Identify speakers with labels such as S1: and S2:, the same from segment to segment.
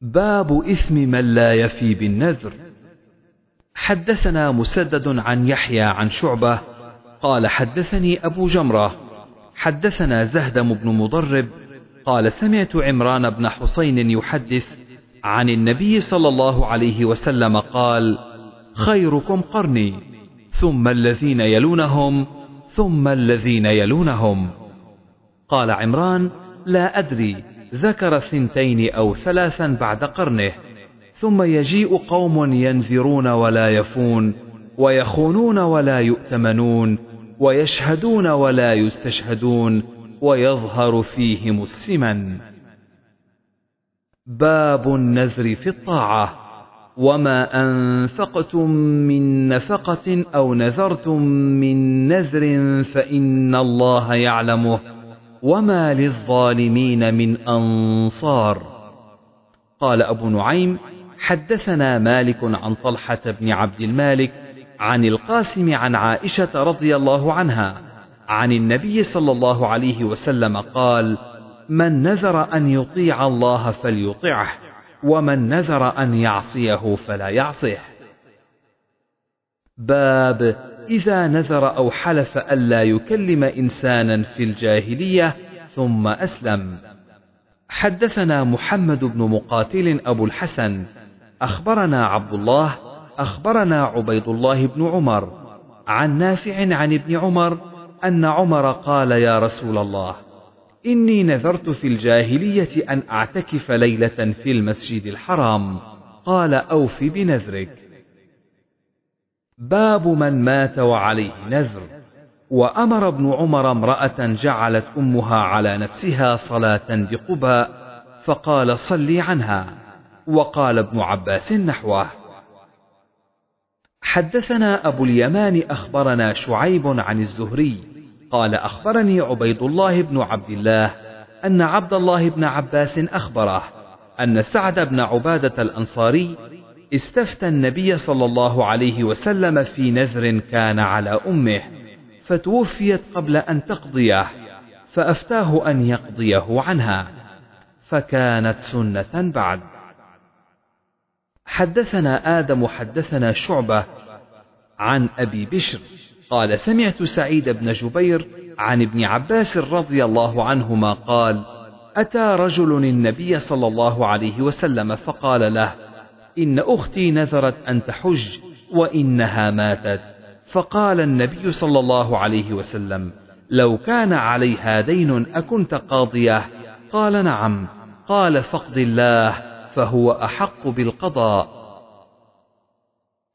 S1: باب إثم من لا يفي بالنذر. حدثنا مسدد عن يحيى عن شعبة قال حدثني أبو جمرة حدثنا زهدم بن مضرب قال سمعت عمران بن حسين يحدث عن النبي صلى الله عليه وسلم قال خيركم قرني ثم الذين يلونهم ثم الذين يلونهم. قال عمران لا أدري ذكر ثنتين أو ثلاثا بعد قرنه ثم يجيء قوم ينذرون ولا يفون ويخونون ولا يؤتمنون ويشهدون ولا يستشهدون ويظهر فيهم السمن. باب النذر في الطاعة وما أنفقتم من نفقة أو نذرتم من نذر فإن الله يعلمه. وما للظالمين من انصار. قال ابو نعيم حدثنا مالك عن طلحه بن عبد المالك عن القاسم عن عائشه رضي الله عنها عن النبي صلى الله عليه وسلم قال من نذر ان يطيع الله فليطعه ومن نذر ان يعصيه فلا يعصيه باب إذا نذر أو حلف ألا يكلم إنسانا في الجاهلية ثم أسلم. حدثنا محمد بن مقاتل أبو الحسن أخبرنا عبد الله أخبرنا عبيد الله بن عمر عن نافع عن ابن عمر أن عمر قال يا رسول الله إني نذرت في الجاهلية أن أعتكف ليلة في المسجد الحرام. قال أوف بنذرك. باب من مات وعليه نذر. وأمر ابن عمر امرأة جعلت أمها على نفسها صلاة بقباء فقال صلي عنها. وقال ابن عباس نحوه حدثنا أبو اليمان أخبرنا شعيب عن الزهري قال أخبرني عبيد الله بن عبد الله أن عبد الله بن عباس أخبره أن سعد بن عبادة الأنصاري استفتى النبي صلى الله عليه وسلم في نذر كان على أمه فتوفيت قبل أن تقضيه فأفتاه أن يقضيه عنها فكانت سنة بعد. حدثنا آدم حدثنا شعبة عن أبي بشر قال سمعت سعيد بن جبير عن ابن عباس رضي الله عنهما قال أتى رجل النبي صلى الله عليه وسلم فقال له إن أختي نذرت أن تحج وإنها ماتت. فقال النبي صلى الله عليه وسلم لو كان عليها دين أكنت قاضيه قال نعم. قال فاقض الله فهو أحق بالقضاء.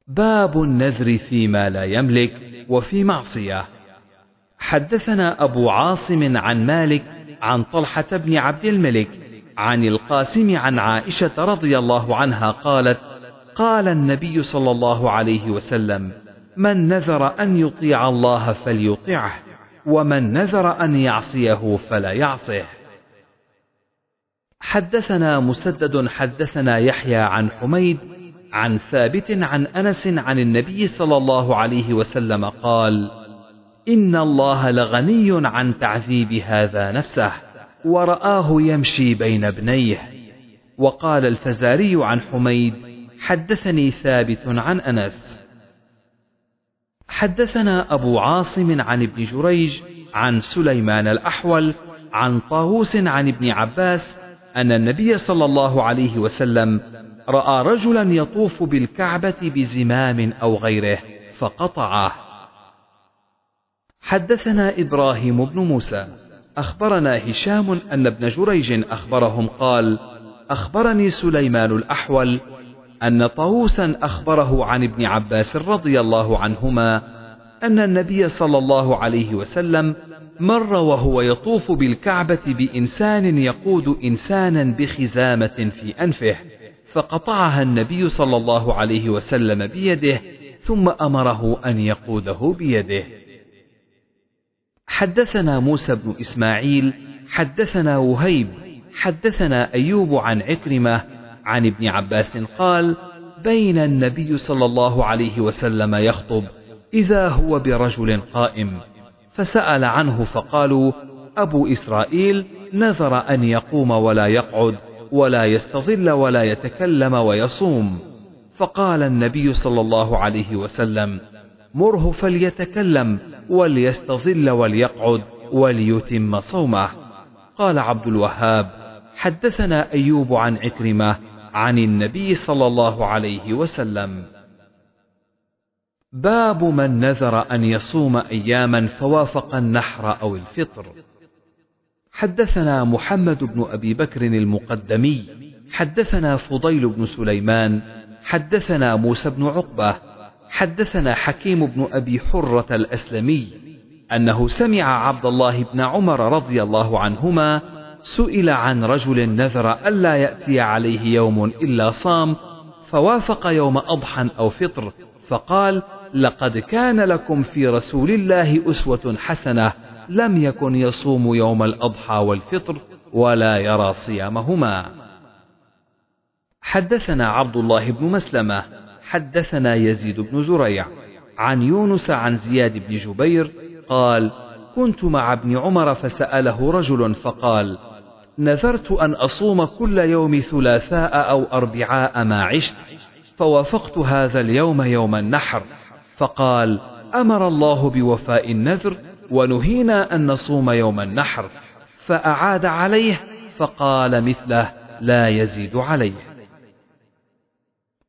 S1: باب النذر فيما لا يملك وفي معصية. حدثنا أبو عاصم عن مالك عن طلحة بن عبد الملك عن القاسم عن عائشة رضي الله عنها قالت قال النبي صلى الله عليه وسلم من نذر أن يطيع الله فليطعه ومن نذر أن يعصيه فلا يعصه حدثنا مسدد حدثنا يحيى عن حميد عن ثابت عن أنس عن النبي صلى الله عليه وسلم قال إن الله لغني عن تعذيب هذا نفسه. ورآه يمشي بين ابنيه. وقال الفزاري عن حميد حدثني ثابت عن أنس. حدثنا أبو عاصم عن ابن جريج عن سليمان الأحول عن طاووس عن ابن عباس أن النبي صلى الله عليه وسلم رأى رجلا يطوف بالكعبة بزمام أو غيره فقطعه. حدثنا إبراهيم بن موسى. أخبرنا هشام أن ابن جريج أخبرهم قال أخبرني سليمان الأحول أن طاووسا أخبره عن ابن عباس رضي الله عنهما أن النبي صلى الله عليه وسلم مر وهو يطوف بالكعبة بإنسان يقود انسانا بخزامة في أنفه فقطعها النبي صلى الله عليه وسلم بيده ثم أمره أن يقوده بيده. حدثنا موسى بن إسماعيل حدثنا وهيب حدثنا أيوب عن عكرمة عن ابن عباس قال بين النبي صلى الله عليه وسلم يخطب إذا هو برجل قائم فسأل عنه فقالوا أبو إسرائيل نذر أن يقوم ولا يقعد ولا يستظل ولا يتكلم ويصوم. فقال النبي صلى الله عليه وسلم مره فليتكلم وليستظل وليقعد وليتم صومه. قال عبد الوهاب حدثنا أيوب عن عكرمة عن النبي صلى الله عليه وسلم. باب من نذر أن يصوم أياما فوافق النحر أو الفطر. حدثنا محمد بن أبي بكر المقدمي حدثنا فضيل بن سليمان حدثنا موسى بن عقبة حدثنا حكيم بن أبي حرة الأسلمي أنه سمع عبد الله بن عمر رضي الله عنهما سئل عن رجل نذر ألا يأتي عليه يوم إلا صام فوافق يوم أضحى أو فطر فقال لقد كان لكم في رسول الله أسوة حسنة لم يكن يصوم يوم الأضحى والفطر ولا يرى صيامهما. حدثنا عبد الله بن مسلمة حدثنا يزيد بن زريع عن يونس عن زياد بن جبير قال كنت مع ابن عمر فسأله رجل فقال نذرت أن أصوم كل يوم ثلاثاء أو أربعاء ما عشت فوافقت هذا اليوم يوم النحر فقال أمر الله بوفاء النذر ونهينا أن نصوم يوم النحر فأعاد عليه فقال مثله لا يزيد عليه.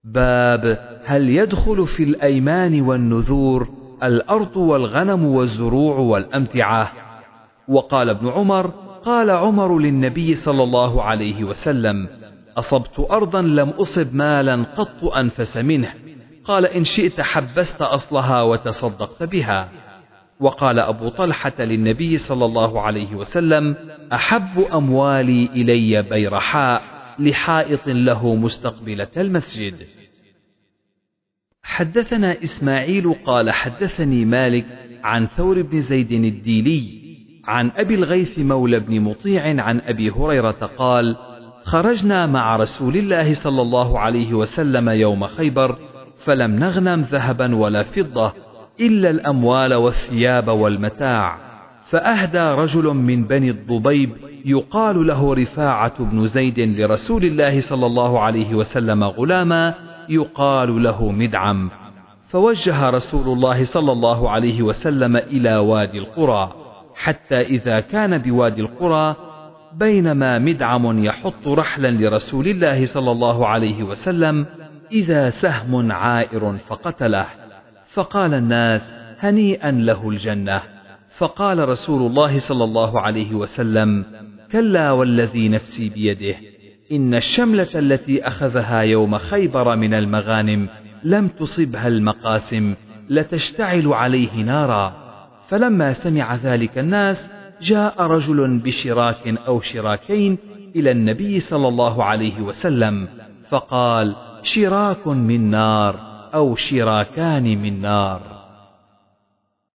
S1: باب هل يدخل في الأيمان والنذور الأرض والغنم والزروع والأمتعة؟ وقال ابن عمر قال عمر للنبي صلى الله عليه وسلم أصبت أرضا لم أصب مالا قط أنفس منه. قال إن شئت حبست أصلها وتصدقت بها. وقال أبو طلحة للنبي صلى الله عليه وسلم أحب أموالي إلي بيرحاء. لحائط له مستقبلة المسجد. حدثنا إسماعيل قال حدثني مالك عن ثور بن زيد الديلي عن أبي الغيث مولى بن مطيع عن أبي هريرة قال: خرجنا مع رسول الله صلى الله عليه وسلم يوم خيبر فلم نغنم ذهبا ولا فضة إلا الأموال والثياب والمتاع فأهدى رجل من بني الضبيب يقال له رفاعة بن زيد لرسول الله صلى الله عليه وسلم غلاما يقال له مدعم. فوجه رسول الله صلى الله عليه وسلم إلى وادي القرى. حتى إذا كان بوادي القرى بينما مدعم يحط رحلا لرسول الله صلى الله عليه وسلم إذا سهم عائر فقتله. فقال الناس هنيئا له الجنة. فقال رسول الله صلى الله عليه وسلم كلا والذي نفسي بيده إن الشملة التي أخذها يوم خيبر من المغانم لم تصبها المقاسم لتشتعل عليه نارا. فلما سمع ذلك الناس جاء رجل بشراك أو شراكين إلى النبي صلى الله عليه وسلم فقال شراك من نار أو شراكان من نار.